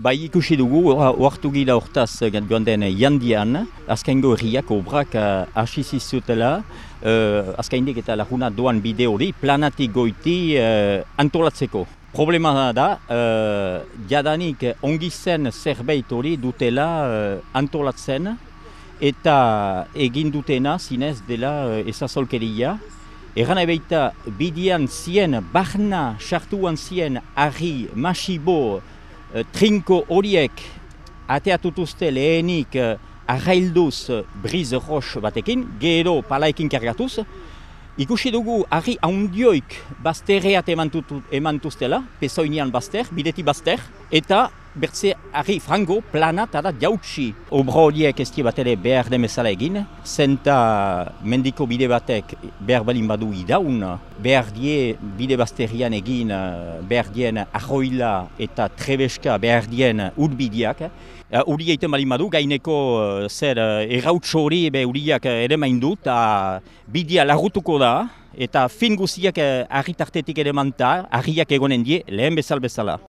Bai ikusi dugu, oartu gira hortaz joan den jandian, azkaingo herriak obrak hasi zizutela, uh, azkainik eta laguna doan bide hori planatik goiti uh, antolatzeko. Problema da, uh, jadanik ongi zen zerbait hori dutela uh, antolatzen, eta egin dutena zinez dela uh, ezazolkeria. Egan ebeita bidian zien, barna sartuan zien, argi, masibo, trinko horiek ateatutuzte lehenik uh, arrailduz uh, briz rox batekin, gero palaikin kargatuz, Ikusi dugu harri haundioik bazterreat emantuztela, pesoinean bazter, bideti bazter, eta bertze harri frango plana eta jautsi. Obra horiek ez bat ere behar demezala egin, zenta mendiko bide batek behar balin badu idaun, behar die bide bazterrian egin, behar dien arroila eta trebeska behar dien urbidiak, Uri uh, egiten bali gaineko uh, zer uh, errautso hori ebe uriak ere main dut, uh, bidia lagutuko da, eta fin guziak argitartetik ere manta, argiak egonen die, lehen bezal bezala.